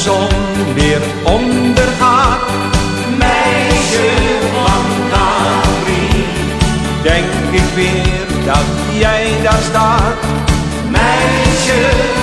zon weer ondergaat. Meisje van Capri, denk ik weer dat jij daar staat. Meisje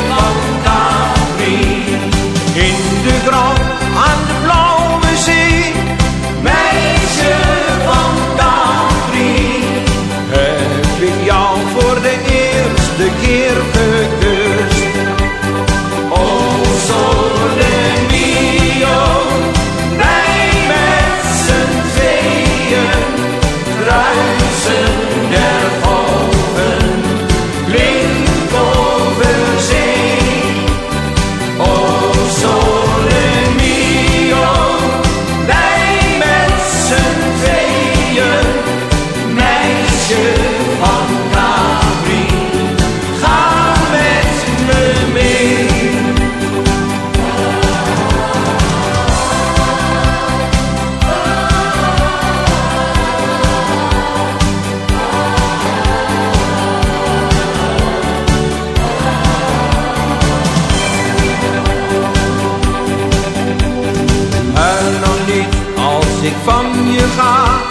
je gaat.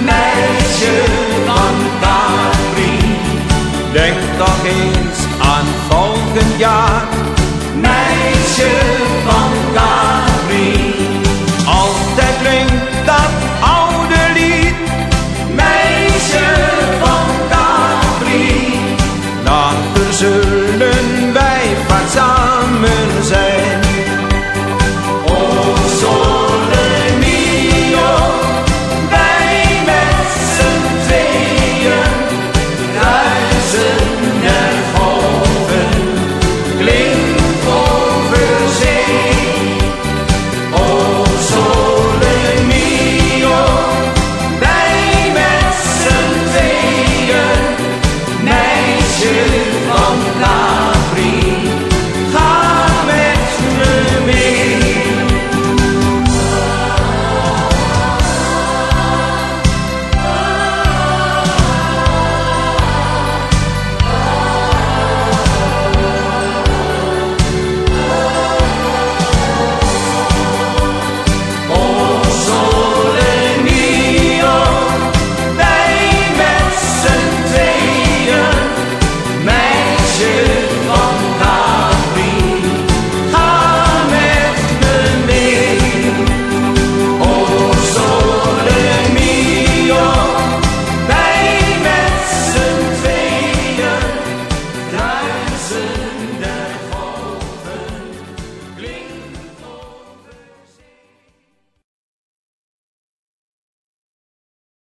Meisje van Capri, denk toch eens aan volgend jaar.